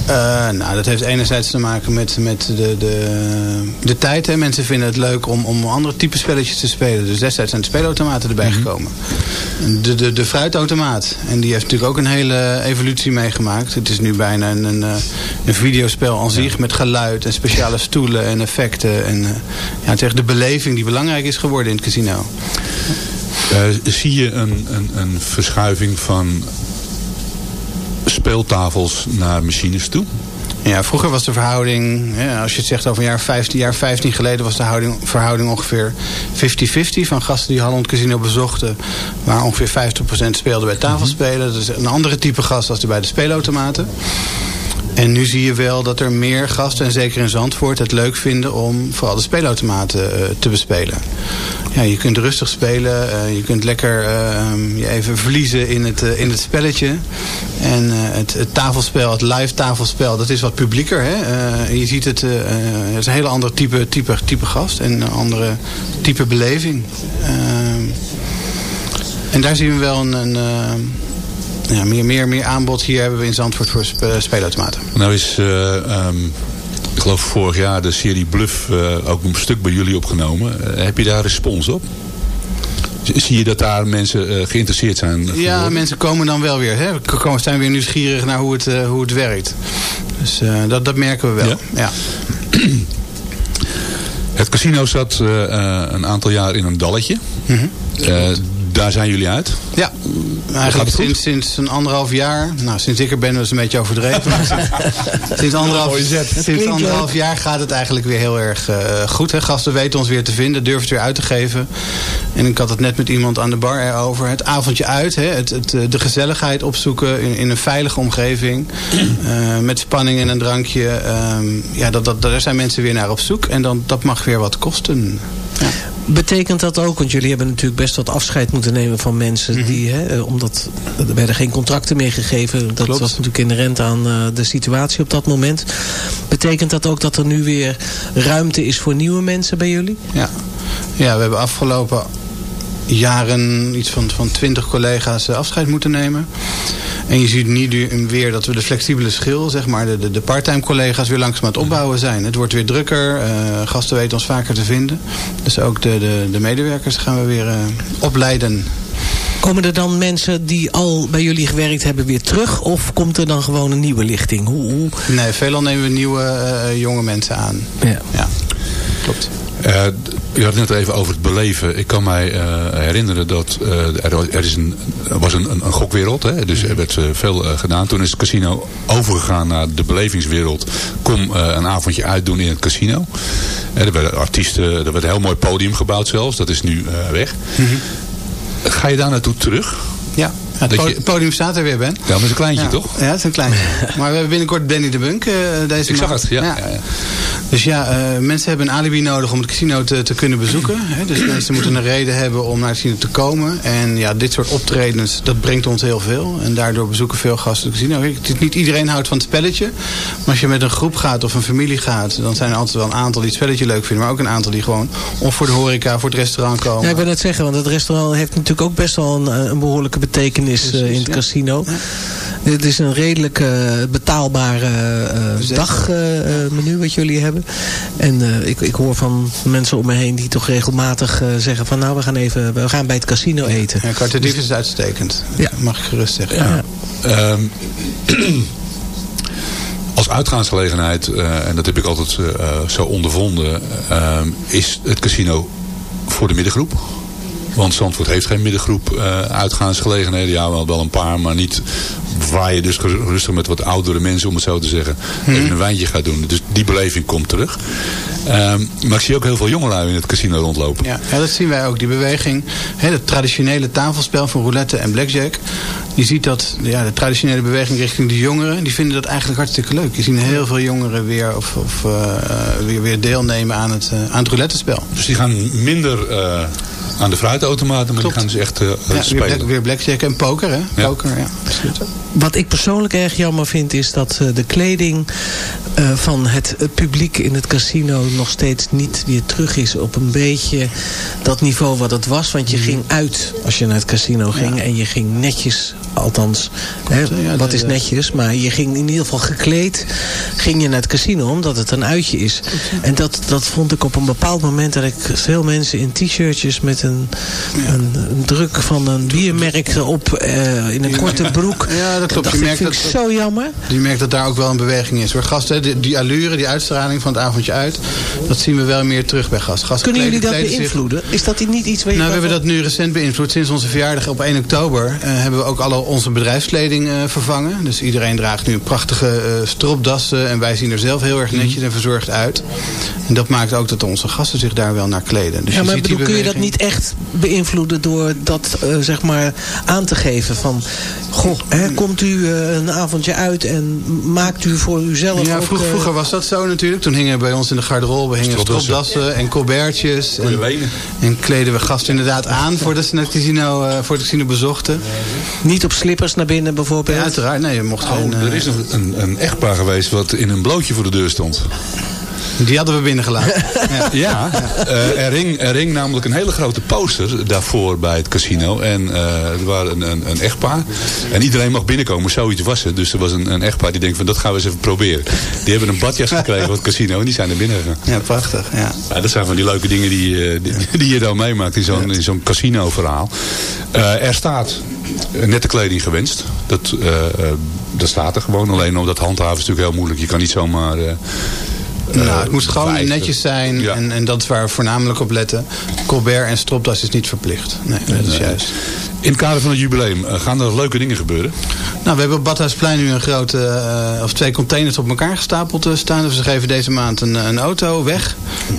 Speaker 7: Eh, nou, dat heeft enerzijds te maken met, met de, de, de tijd. Hè. Mensen vinden het leuk om, om andere type spelletjes te spelen. Dus destijds zijn de speelautomaten erbij gekomen. De, de, de fruitautomaat. En die heeft natuurlijk ook een hele evolutie meegemaakt. Het is nu bijna een, een, eh, een videospel aan zich met geluid en speciale stoelen en effecten. En eh, ja, het is echt de beleving die belangrijk is geworden in het casino.
Speaker 5: Zie je een, een, een verschuiving van speeltafels naar machines toe?
Speaker 7: Ja, vroeger was de verhouding, ja, als je het zegt over een jaar 15, jaar 15 geleden, was de houding, verhouding ongeveer 50-50 van gasten die Holland Casino bezochten. Waar ongeveer 50% speelden bij tafelspelen. Dat is een andere type gast als die bij de speelautomaten. En nu zie je wel dat er meer gasten, en zeker in Zandvoort, het leuk vinden om vooral de speelautomaten eh, te bespelen. Ja, je kunt rustig spelen, eh, je kunt lekker eh, je even verliezen in het, in het spelletje. En het, het tafelspel, het live tafelspel, dat is wat publieker. Hè? Je ziet het, het is een hele andere type, type, type gast en een andere type beleving. Ehm, en daar zien we wel een... een eh, ja, meer, meer, meer aanbod hier hebben we in Zandvoort voor spe- speelautomaten.
Speaker 5: Nou is, eh, ehm, ik geloof vorig jaar de serie Bluff eh, ook een stuk bij jullie opgenomen. Eh, heb je daar respons op? Zie je dat daar mensen eh, geïnteresseerd zijn?
Speaker 7: Ja,
Speaker 5: geworden?
Speaker 7: mensen komen dan wel weer. Hè? Komen- zijn weer nieuwsgierig naar hoe het, eh, hoe het werkt. Dus eh, dat, dat merken we wel.
Speaker 5: Ja?
Speaker 7: Ja.
Speaker 5: Het casino zat eh, eh, een aantal jaar in een dalletje.
Speaker 7: Mhm.
Speaker 5: Eh, daar zijn jullie uit.
Speaker 7: Ja, eigenlijk sinds, sinds een anderhalf jaar. Nou, sinds ik er ben, is een beetje overdreven. maar sinds, anderhalf, sinds anderhalf jaar gaat het eigenlijk weer heel erg eh, goed. Hè? Gasten weten ons weer te vinden, durven het weer uit te geven. En ik had het net met iemand aan de bar erover. Het avondje uit, hè? Het, het, eh, de gezelligheid opzoeken in, in een veilige omgeving. Eh, met spanning en een drankje. ehm, ja, dat, dat, daar zijn mensen weer naar op zoek. En dan, dat mag weer wat kosten. Ja.
Speaker 4: Betekent dat ook, want jullie hebben natuurlijk best wat afscheid moeten nemen van mensen
Speaker 7: Mhm.
Speaker 4: die, hè, eh, omdat er werden geen contracten meer gegeven. Dat
Speaker 7: Klopt.
Speaker 4: was natuurlijk inherent aan eh, de situatie op dat moment. Betekent dat ook dat er nu weer ruimte is voor nieuwe mensen bij jullie?
Speaker 7: Ja, ja we hebben afgelopen jaren iets van, van 20 collega's eh, afscheid moeten nemen. En je ziet nu weer dat we de flexibele schil, zeg maar, de, de, parttime collega's weer langzaam aan het opbouwen zijn. Het wordt weer drukker, eh, gasten weten ons vaker te vinden. Dus ook de, de, de medewerkers gaan we weer eh, opleiden.
Speaker 4: Komen er dan mensen die al bij jullie gewerkt hebben weer terug? Of komt er dan gewoon een nieuwe lichting? Hoe, hoe?
Speaker 7: Nee, veelal nemen we nieuwe eh, jonge mensen aan.
Speaker 4: Ja.
Speaker 7: Ja. klopt.
Speaker 5: Uh, u had het net even over het beleven. Ik kan mij uh, herinneren dat uh, er, er is een, was een, een, een gokwereld. Hè? Dus er werd veel gedaan. Toen is het casino overgegaan naar de belevingswereld. Kom een avondje uitdoen in het casino. er werden artiesten, er werd een heel mooi podium gebouwd zelfs. Dat is nu weg. Mm -hmm. Ga je daar naartoe terug?
Speaker 7: Ja. Ja, het je... podium staat er weer, Ben.
Speaker 5: Ja, maar het is een kleintje,
Speaker 7: ja.
Speaker 5: toch?
Speaker 7: Ja, het is een kleintje. maar we hebben binnenkort Danny de Bunk uh, deze
Speaker 5: Ik
Speaker 7: maand.
Speaker 5: zag het, ja. ja. ja
Speaker 7: dus ja, uh, mensen hebben een alibi nodig om het casino te, te kunnen bezoeken. Hè? Dus mensen moeten een reden hebben om naar het casino te komen. En ja, dit soort optredens, dat brengt ons heel veel. En daardoor bezoeken veel gasten het casino. Kijk, niet iedereen houdt van het spelletje. Maar als je met een groep gaat of een familie gaat... dan zijn er altijd wel een aantal die het spelletje leuk vinden. Maar ook een aantal die gewoon of voor de horeca, voor het restaurant komen.
Speaker 4: Ja, ik wil net zeggen, want het restaurant heeft natuurlijk ook best wel een, een behoorlijke betekenis uh, in het casino. Het is een redelijk uh, betaalbare uh, dagmenu wat jullie hebben. En ik, ik hoor van mensen om me heen die toch regelmatig zeggen van nou we gaan even we gaan bij het casino eten.
Speaker 7: Ja, Kwartadief dus, is uitstekend. Ja. Mag ik gerust zeggen.
Speaker 5: Ja. ja. Um, als uitgaansgelegenheid, uh, en dat heb ik altijd uh, zo ondervonden, uh, is het casino voor de middengroep. Want Zandvoort heeft geen middengroep uh, uitgaansgelegenheden. Ja, wel, wel een paar, maar niet waar je dus rustig met wat oudere mensen, om het zo te zeggen, hmm. even een wijntje gaat doen. Dus die beleving komt terug. Um, maar ik zie ook heel veel jongelui in het casino rondlopen.
Speaker 7: Ja, ja dat zien wij ook. Die beweging, hè, het traditionele tafelspel van roulette en blackjack. Je ziet dat ja, de traditionele beweging richting de jongeren, die vinden dat eigenlijk hartstikke leuk. Je ziet heel veel jongeren weer, of, of uh, weer, weer deelnemen aan het, uh, aan het roulette-spel.
Speaker 5: Dus die gaan minder uh, aan de fruitautomaten, maar
Speaker 7: Klopt.
Speaker 5: die gaan dus echt uh,
Speaker 7: ja,
Speaker 5: spelen.
Speaker 7: Weer, black, weer blackjack en poker, hè?
Speaker 5: Ja.
Speaker 7: Poker, ja.
Speaker 4: Wat ik persoonlijk erg jammer vind is dat uh, de kleding uh, van het publiek in het casino nog steeds niet weer terug is op een beetje dat niveau wat het was. Want je ging uit als je naar het casino ging ja. en je ging netjes, althans, hè, ja, wat is netjes, maar je ging in ieder geval gekleed, ging je naar het casino omdat het een uitje is. En dat, dat vond ik op een bepaald moment dat ik veel mensen in t-shirtjes met een, een, een, druk van een biermerk erop uh, in een korte broek.
Speaker 7: Ja, dat klopt.
Speaker 4: Dat
Speaker 7: je merkt
Speaker 4: vind ik
Speaker 7: dat,
Speaker 4: zo jammer.
Speaker 7: Je merkt dat daar ook wel een beweging is. Hoor. Gasten, die, die allure, die uitstraling van het avondje uit, dat zien we wel meer terug bij gasten
Speaker 4: Kunnen jullie dat beïnvloeden? Is dat niet iets waar je
Speaker 7: Nou, we hebben dat nu recent beïnvloed. Sinds onze verjaardag op 1 oktober uh, hebben we ook alle onze bedrijfskleding uh, vervangen. Dus iedereen draagt nu prachtige uh, stropdassen en wij zien er zelf heel erg netjes en verzorgd uit. En dat maakt ook dat onze gasten zich daar wel naar kleden. Dus
Speaker 4: ja,
Speaker 7: je
Speaker 4: maar
Speaker 7: ziet
Speaker 4: bedoel, kun je dat niet echt beïnvloeden door dat uh, zeg maar aan te geven van goh, hè, komt u uh, een avondje uit en maakt u voor uzelf
Speaker 7: Ja,
Speaker 4: ook,
Speaker 7: vroeg,
Speaker 4: uh,
Speaker 7: vroeger was dat zo natuurlijk. Toen hingen bij ons in de garderobe hingen stropdassen en colbertjes. En, en kleden we gasten inderdaad aan voordat ze het casino, uh, voor het casino bezochten.
Speaker 4: Niet op slippers naar binnen bijvoorbeeld?
Speaker 7: Ja, uiteraard. Nee, je mocht
Speaker 5: oh,
Speaker 7: geen...
Speaker 5: Er is een, een, een echtpaar geweest wat in een blootje voor de deur stond.
Speaker 7: Die hadden we binnengelaten.
Speaker 5: ja, ja uh, er, hing, er hing namelijk een hele grote poster daarvoor bij het casino. En uh, er was een, een, een, echtpaar. En iedereen mag binnenkomen, zoiets was het. Dus er was een, een echtpaar die denkt van dat gaan we eens even proberen. Die hebben een badjas gekregen van het casino en die zijn er binnen gegaan.
Speaker 7: Ja, prachtig. Ja.
Speaker 5: ja. dat zijn van die leuke dingen die, die, die je dan meemaakt in zo'n zo'n casino verhaal. Uh, er staat nette kleding gewenst. Dat, dat staat er gewoon. Alleen omdat handhaven is natuurlijk heel moeilijk. Je kan niet zomaar...
Speaker 7: Uh, nou, het moest gewoon vijfde. netjes zijn ja. en, en dat is waar we voornamelijk op letten. Colbert en stropdas is niet verplicht. Nee, dat is
Speaker 5: nee.
Speaker 7: juist.
Speaker 5: In het kader van het jubileum, uh, gaan er leuke dingen gebeuren?
Speaker 7: Nou, we hebben op Badhuisplein nu een grote, uh, of twee containers op elkaar gestapeld staan. Dus we geven deze maand een, een auto weg.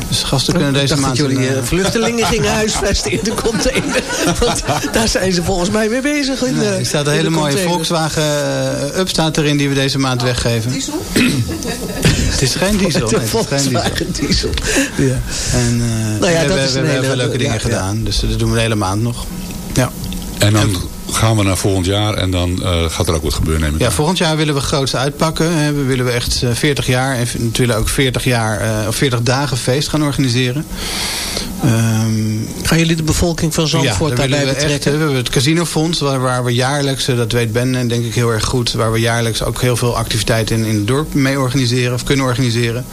Speaker 7: Dus gasten kunnen deze
Speaker 4: dacht
Speaker 7: maand...
Speaker 4: dat jullie
Speaker 7: een,
Speaker 4: vluchtelingen gingen huisvesten in de container. Want daar zijn ze volgens mij mee bezig. In de,
Speaker 7: nee, er staat een hele mooie Volkswagen Up staat erin die we deze maand weggeven. Het is geen diesel. Nee, het is geen diesel.
Speaker 4: diesel. Ja.
Speaker 7: En uh, nou ja, we, we, we hebben heel veel leuke dingen ja, gedaan. Ja. Dus dat doen we de hele maand nog. Ja.
Speaker 5: En dan gaan we naar volgend jaar en dan uh, gaat er ook wat gebeuren. Neem ik
Speaker 7: ja,
Speaker 5: aan.
Speaker 7: volgend jaar willen we groots uitpakken. We willen we echt 40 jaar en natuurlijk ook 40 jaar uh, of 40 dagen feest gaan organiseren.
Speaker 4: Um, gaan jullie de bevolking van Zandvoort
Speaker 7: ja,
Speaker 4: daarbij
Speaker 7: we
Speaker 4: betrekken?
Speaker 7: Echt, we hebben het casinofonds waar, waar we jaarlijks, dat weet Ben denk ik heel erg goed, waar we jaarlijks ook heel veel activiteiten in, in het dorp mee organiseren of kunnen organiseren.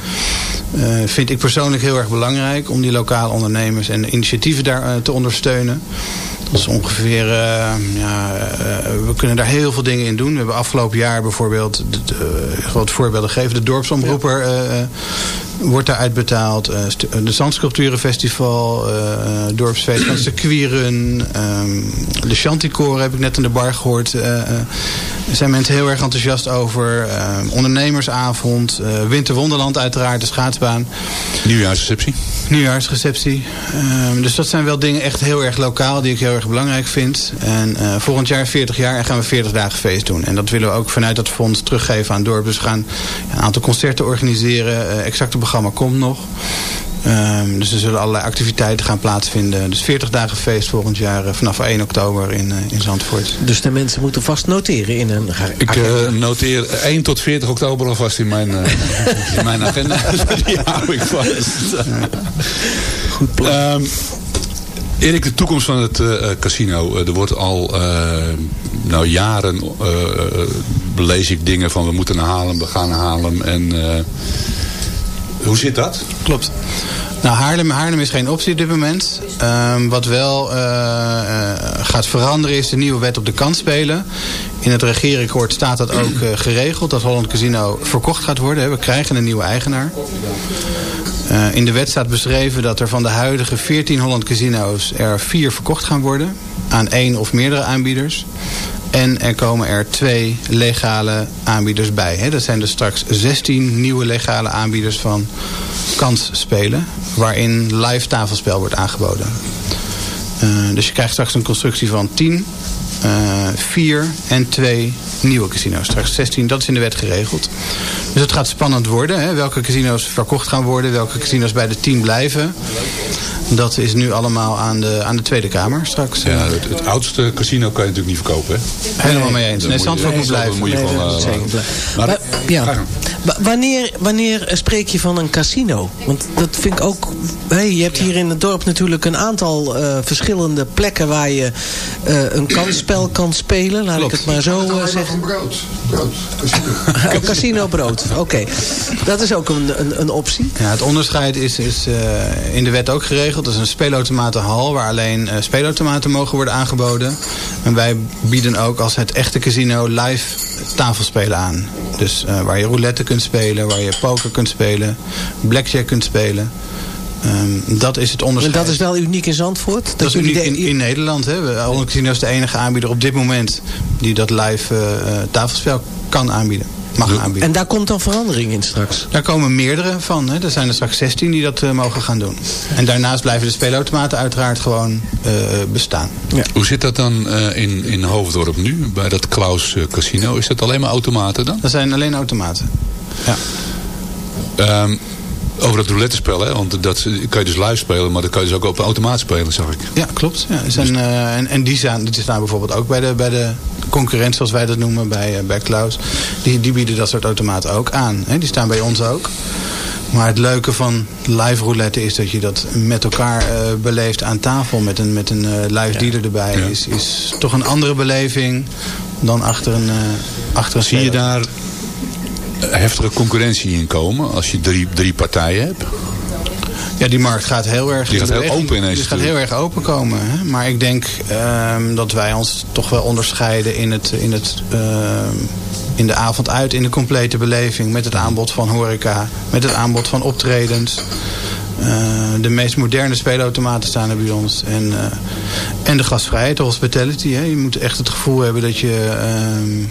Speaker 7: Uh, vind ik persoonlijk heel erg belangrijk om die lokale ondernemers en initiatieven daar uh, te ondersteunen. Dat is ongeveer, uh, ja, uh, we kunnen daar heel veel dingen in doen. We hebben afgelopen jaar bijvoorbeeld, de, de, wat voorbeelden gegeven, de dorpsomroeper uh, wordt daar uitbetaald. Uh, de Zandsculpturenfestival, uh, dorpsfeest van circuitrun. Um, de Chanticore heb ik net in de bar gehoord. Uh, zijn mensen heel erg enthousiast over. ondernemersavond. Winterwonderland uiteraard, de schaatsbaan.
Speaker 5: Nieuwjaarsreceptie.
Speaker 7: Nieuwjaarsreceptie. Um, dus dat zijn wel dingen echt heel erg lokaal die ik heel erg belangrijk vind. En volgend jaar 40 jaar en gaan we 40 dagen feest doen. En dat willen we ook vanuit dat fonds teruggeven aan het dorp. Dus we gaan een aantal concerten organiseren. exacte programma komt nog. Um, dus er zullen allerlei activiteiten gaan plaatsvinden. Dus 40 dagen feest volgend jaar uh, vanaf 1 oktober in, uh, in Zandvoort.
Speaker 4: Dus de mensen moeten vast noteren in een
Speaker 5: Ik uh, noteer 1 tot 40 oktober alvast in mijn, in mijn agenda. Die hou ik vast.
Speaker 4: Goed plan. Um,
Speaker 5: Erik, de toekomst van het casino. er wordt al nou, jaren lees ik dingen van we moeten naar Haarlem, we gaan naar Haarlem. En hoe zit dat?
Speaker 7: Klopt. Nou, Haarlem, Haarlem is geen optie op dit moment. Um, wat wel uh, uh, gaat veranderen is de nieuwe wet op de kansspelen. In het regeerakkoord staat dat ook uh, geregeld. Dat Holland Casino verkocht gaat worden. We krijgen een nieuwe eigenaar. in de wet staat beschreven dat er van de huidige 14 Holland Casino's er vier verkocht gaan worden. Aan één of meerdere aanbieders. En er komen er twee legale aanbieders bij. Dat zijn dus straks 16 nieuwe legale aanbieders van kansspelen. Waarin live tafelspel wordt aangeboden. Uh, dus je krijgt straks een constructie van 10, uh, 4 en 2 nieuwe casino's. Straks 16, dat is in de wet geregeld. Dus het gaat spannend worden. Hè? Welke casino's verkocht gaan worden. Welke casino's bij de 10 blijven. Dat is nu allemaal aan de, aan de Tweede Kamer straks.
Speaker 5: Ja, het, het oudste casino kan je natuurlijk niet verkopen.
Speaker 7: Hè? Helemaal mee eens. Nee, Zandvoort moet blijven.
Speaker 5: Moet je nee, gewoon, uh,
Speaker 4: maar, maar, ja. Wanneer, wanneer spreek je van een casino? Want dat vind ik ook... Hey, je hebt hier in het dorp natuurlijk een aantal uh, verschillende plekken... waar je uh, een kansspel kan spelen. Laat Klopt. ik het maar zo uh, zeggen.
Speaker 8: brood. brood. Casino.
Speaker 4: oh, casino brood. Oké. Okay. Dat is ook een, een, een, optie.
Speaker 7: Ja, het onderscheid is, is in de wet ook geregeld. Dat is een speelautomatenhal... waar alleen speelautomaten mogen worden aangeboden. En wij bieden ook als het echte casino live tafelspelen aan. Dus waar je roulette kunt spelen, waar je poker kunt spelen, blackjack kunt spelen. Um, dat is het onderscheid.
Speaker 4: En dat is wel uniek in Zandvoort?
Speaker 7: Dat, dat is uniek in, in, Nederland. Hè. Holland Casino is de enige aanbieder op dit moment die dat live uh, tafelspel kan aanbieden. Mag aanbieden.
Speaker 4: En daar komt dan verandering in straks?
Speaker 7: Daar komen meerdere van. Hè. Er zijn er straks 16 die dat uh, mogen gaan doen. En daarnaast blijven de speelautomaten uiteraard gewoon uh, bestaan.
Speaker 5: Ja. Hoe zit dat dan uh, in, in Hoofddorp nu? Bij dat Klaus Casino. Is dat alleen maar automaten dan?
Speaker 7: Dat zijn alleen automaten. Ja.
Speaker 5: Um, over het roulette spel, hè? want dat kan je dus live spelen, maar dat kan je dus ook op automaat spelen, zag ik.
Speaker 7: Ja, klopt. Ja, zijn, dus... uh, en, en die, staan, die staan bijvoorbeeld ook bij de, bij de concurrent, zoals wij dat noemen, bij, uh, bij Klaus. Die, die bieden dat soort automaten ook aan. Hè? Die staan bij ons ook. Maar het leuke van live roulette is dat je dat met elkaar uh, beleeft aan tafel met een, met een live dealer erbij. Ja. Is, is toch een andere beleving dan achter een, achter een
Speaker 5: Zie je daar heftige concurrentie in komen als je drie, drie partijen hebt?
Speaker 7: Ja, die markt gaat heel erg...
Speaker 5: Die gaat heel open ineens.
Speaker 7: Die gaat heel erg open komen. Hè? Maar ik denk um, dat wij ons toch wel onderscheiden in, het, in, het, uh, in de avond uit, in de complete beleving. Met het aanbod van horeca, met het aanbod van optredens. Uh, de meest moderne speelautomaten staan er bij ons. En, uh, en de gastvrijheid, de hospitality. Hè? Je moet echt het gevoel hebben dat je uh,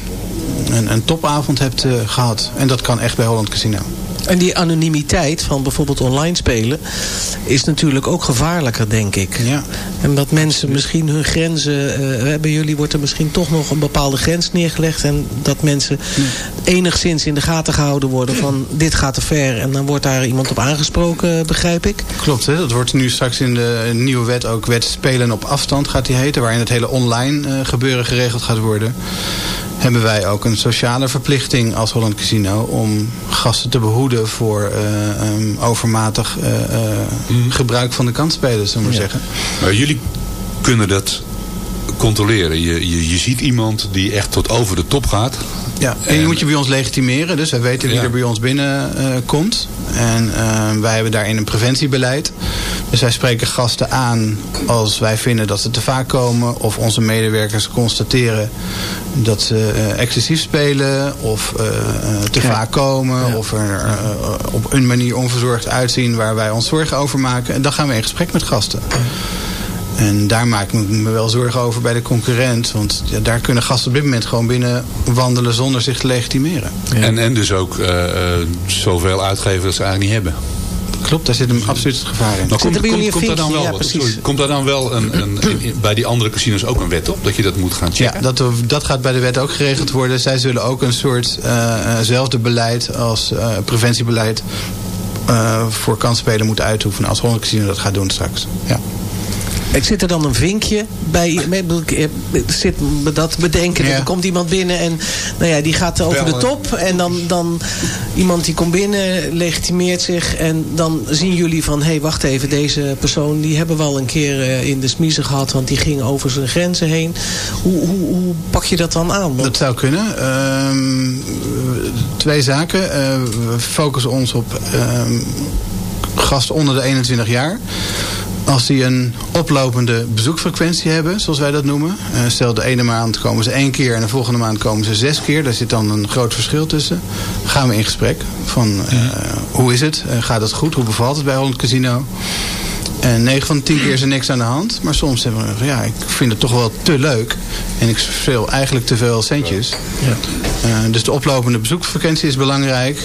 Speaker 7: een, een topavond hebt uh, gehad. En dat kan echt bij Holland Casino.
Speaker 4: En die anonimiteit van bijvoorbeeld online spelen is natuurlijk ook gevaarlijker, denk ik.
Speaker 7: Ja.
Speaker 4: En dat mensen misschien hun grenzen... Uh, bij jullie wordt er misschien toch nog een bepaalde grens neergelegd. En dat mensen enigszins in de gaten gehouden worden van dit gaat te ver. En dan wordt daar iemand op aangesproken, begrijp ik.
Speaker 7: Klopt, hè? dat wordt nu straks in de nieuwe wet ook wet spelen op afstand gaat die heten. Waarin het hele online gebeuren geregeld gaat worden hebben wij ook een sociale verplichting als Holland Casino... om gasten te behoeden voor uh, um, overmatig uh, mm. gebruik van de kansspelers, zullen we ja. zeggen.
Speaker 5: Maar jullie kunnen dat controleren. Je, je, je ziet iemand die echt tot over de top gaat.
Speaker 7: Ja, en die moet je bij ons legitimeren. Dus wij weten wie er bij ons binnenkomt. en uh, wij hebben daarin een preventiebeleid. Dus wij spreken gasten aan als wij vinden dat ze te vaak komen. Of onze medewerkers constateren dat ze uh, excessief spelen. Of uh, te ja. vaak komen. Ja. Of er op een manier onverzorgd uitzien waar wij ons zorgen over maken. En dan gaan we in gesprek met gasten. En daar maak ik me wel zorgen over bij de concurrent. Want ja, daar kunnen gasten op dit moment gewoon binnen wandelen zonder zich te legitimeren.
Speaker 5: Ja. En, en dus ook uh, uh, zoveel uitgeven dat ze eigenlijk niet hebben.
Speaker 7: Klopt, daar zit hem absoluut het gevaar in.
Speaker 5: Maar komt, komt, komt, daar dan wel, ja, sorry, komt daar dan wel een, een, een, bij die andere casinos ook een wet op? Dat je dat moet gaan checken?
Speaker 7: Ja, dat, dat gaat bij de wet ook geregeld worden. Zij zullen ook een soort uh, beleid als preventiebeleid voor kansspelen moeten uitoefenen als Holland Casino dat gaat doen straks. Ja.
Speaker 4: Ik zit er dan een vinkje bij. Ik zit me dat bedenken. Ja. Er komt iemand binnen en nou ja, die gaat over de top. En dan, dan iemand die komt binnen, legitimeert zich. En dan zien jullie van, hé, hey, wacht even. Deze persoon, die hebben we al een keer uh, in de smiezen gehad. Want die ging over zijn grenzen heen. Hoe, hoe, hoe pak je dat dan aan? Want...
Speaker 7: Dat zou kunnen. Uh, twee zaken. Uh, we focussen ons op gasten onder de 21 jaar als die een oplopende bezoekfrequentie hebben, zoals wij dat noemen. Uh, stel de ene maand komen ze één keer en de volgende maand komen ze zes keer. Daar zit dan een groot verschil tussen. Gaan we in gesprek van uh, hoe is het? Uh, gaat het goed? Hoe bevalt het bij Holland Casino? En 9 van de 10 keer is er niks aan de hand. Maar soms hebben we van ja, ik vind het toch wel te leuk. En ik speel eigenlijk te veel centjes. Ja. Uh, dus de oplopende bezoekfrequentie is belangrijk.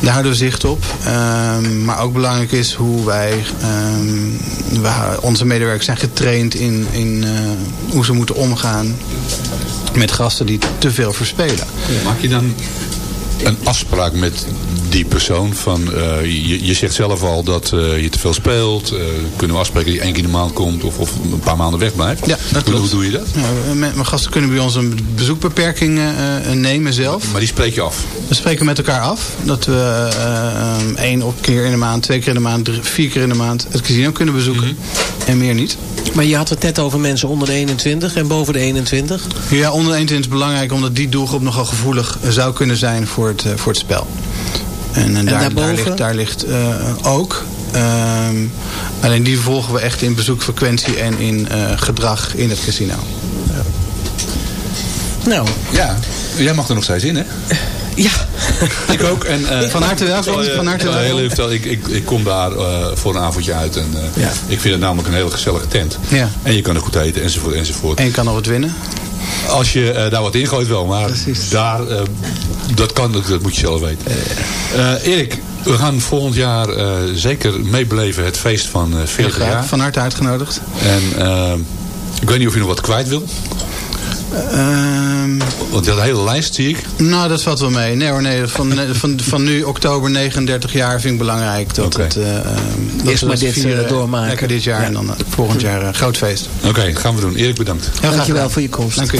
Speaker 7: Daar houden we zicht op. Um, maar ook belangrijk is hoe wij... Um, we, onze medewerkers zijn getraind in, in uh, hoe ze moeten omgaan met gasten die te veel verspelen.
Speaker 5: Ja. Maak je dan een afspraak met die persoon van, uh, je, je zegt zelf al dat uh, je te veel speelt. Uh, kunnen we afspreken dat je één keer in de maand komt of, of een paar maanden weg blijft?
Speaker 7: Ja, dat
Speaker 5: hoe, hoe doe je dat?
Speaker 7: Ja, mijn gasten kunnen bij ons een bezoekbeperking nemen zelf.
Speaker 5: Maar die spreek je af?
Speaker 7: We spreken met elkaar af. Dat we één keer in de maand, twee keer in de maand, drie, vier keer in de maand het casino kunnen bezoeken. Mm -hmm. En meer niet.
Speaker 4: Maar je had het net over mensen onder de 21 en boven de 21?
Speaker 7: Ja, onder de 21 is belangrijk omdat die doelgroep nogal gevoelig zou kunnen zijn voor het, voor het spel. En, en, daar, daar, ligt, daar ligt uh, ook. Um, alleen die volgen we echt in bezoekfrequentie en in uh, gedrag in het casino. Ja.
Speaker 4: Nou.
Speaker 5: Ja, jij mag er nog steeds in hè?
Speaker 4: Ja.
Speaker 5: Ik ook. En, uh,
Speaker 7: van harte welkom. Van harte
Speaker 5: welkom. Heel vertel, ik, ik, ik kom daar uh, voor een avondje uit. En, uh, ja. Ik vind het namelijk een hele gezellige tent.
Speaker 7: Ja.
Speaker 5: En je kan er goed eten enzovoort. enzovoort.
Speaker 7: En je kan nog wat winnen.
Speaker 5: Als je uh, daar wat ingooit wel. Maar
Speaker 7: Precies.
Speaker 5: daar, uh, dat kan, dat moet je zelf weten. Uh, Erik, we gaan volgend jaar zeker meebeleven het feest van 40 jaar.
Speaker 7: Van harte uitgenodigd.
Speaker 5: En ik weet niet of je nog wat kwijt wil.
Speaker 7: Um,
Speaker 5: Want je had een hele lijst, zie ik.
Speaker 7: Nou, dat valt wel mee. Nee hoor, nee. Van, van, van nu, oktober, 39 jaar, vind ik belangrijk. Dat
Speaker 4: okay.
Speaker 7: het, uh,
Speaker 4: dat Eerst maar dit vieren, doormaken.
Speaker 7: Lekker dit jaar ja. en dan uh, volgend jaar uh, groot feest.
Speaker 5: Oké, okay, gaan we doen. Erik, bedankt.
Speaker 4: Heel Dankjewel voor je komst.
Speaker 7: Dank u.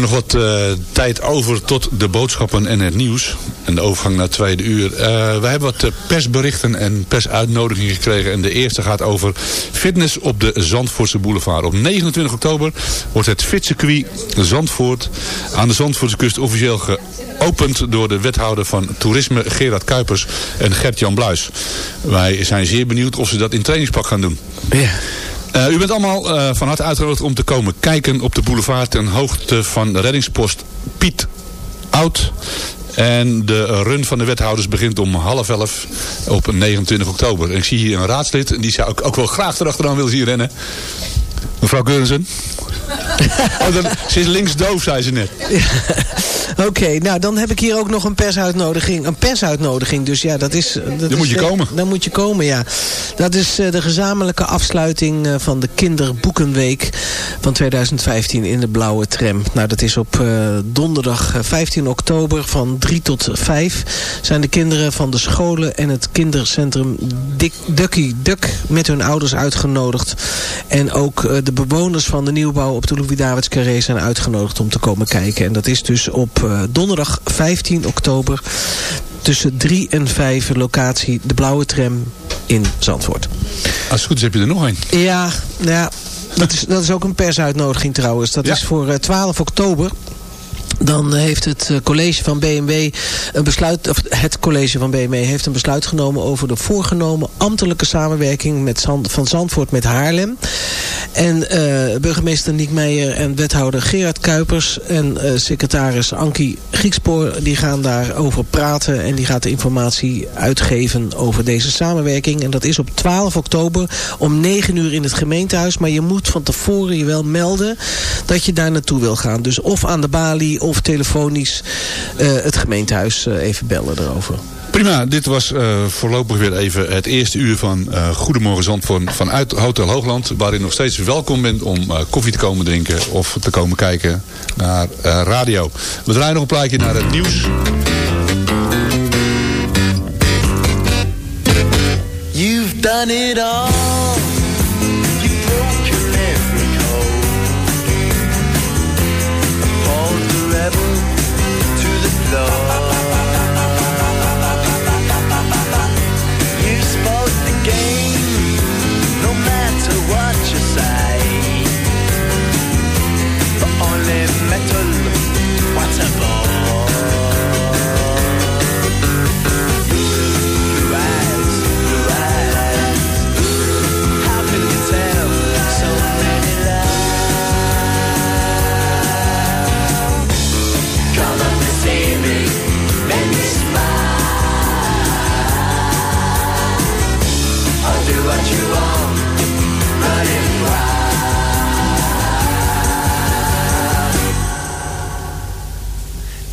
Speaker 5: hebben nog wat uh, tijd over tot de boodschappen en het nieuws. En de overgang naar het tweede uur. Uh, we hebben wat persberichten en persuitnodigingen gekregen. En de eerste gaat over fitness op de Zandvoortse boulevard. Op 29 oktober wordt het fitcircuit Zandvoort aan de Zandvoortse kust officieel geopend door de wethouder van toerisme Gerard Kuipers en Gert-Jan Bluis. Wij zijn zeer benieuwd of ze dat in trainingspak gaan doen.
Speaker 4: Ja.
Speaker 5: Uh, u bent allemaal uh, van harte uitgenodigd om te komen kijken op de boulevard ten hoogte van reddingspost Piet Oud. En de run van de wethouders begint om half elf op 29 oktober. En ik zie hier een raadslid en die zou ik ook wel graag erachteraan willen zien rennen. Mevrouw Geurensen. oh, dan, ze is linksdoof, zei ze net.
Speaker 4: Oké, okay, nou dan heb ik hier ook nog een persuitnodiging. Een persuitnodiging, dus ja, dat is... Dat
Speaker 5: dan
Speaker 4: is,
Speaker 5: moet je komen.
Speaker 4: Dan moet je komen, ja. Dat is uh, de gezamenlijke afsluiting uh, van de Kinderboekenweek van 2015 in de Blauwe Tram. Nou, dat is op uh, donderdag 15 oktober van 3 tot 5 zijn de kinderen van de scholen en het kindercentrum Dick, Ducky Duck met hun ouders uitgenodigd. En ook de bewoners van de nieuwbouw op de Louis-Davids Carré zijn uitgenodigd om te komen kijken. En dat is dus op uh, donderdag 15 oktober tussen 3 en 5 locatie de Blauwe Tram in Zandvoort.
Speaker 5: Als het goed is heb je er nog een.
Speaker 4: Ja, ja dat, is, dat is ook een persuitnodiging trouwens. Dat ja. is voor uh, 12 oktober dan heeft het college van BMW een besluit, of het college van BMW heeft een besluit genomen over de voorgenomen ambtelijke samenwerking met van Zandvoort met Haarlem. En uh, burgemeester Niek Meijer en wethouder Gerard Kuipers en secretaris Ankie Griekspoor, die gaan daarover praten en die gaat de informatie uitgeven over deze samenwerking. En dat is op 12 oktober om 9 uur in het gemeentehuis, maar je moet van tevoren je wel melden dat je daar naartoe wil gaan. Dus of aan de balie of telefonisch uh, het gemeentehuis uh, even bellen erover.
Speaker 5: Prima, dit was uh, voorlopig weer even het eerste uur van uh, Goedemorgen Zandvoort vanuit Hotel Hoogland. Waarin je nog steeds welkom bent om uh, koffie te komen drinken of te komen kijken naar radio. We draaien nog een plaatje naar het nieuws.
Speaker 9: You've done it all.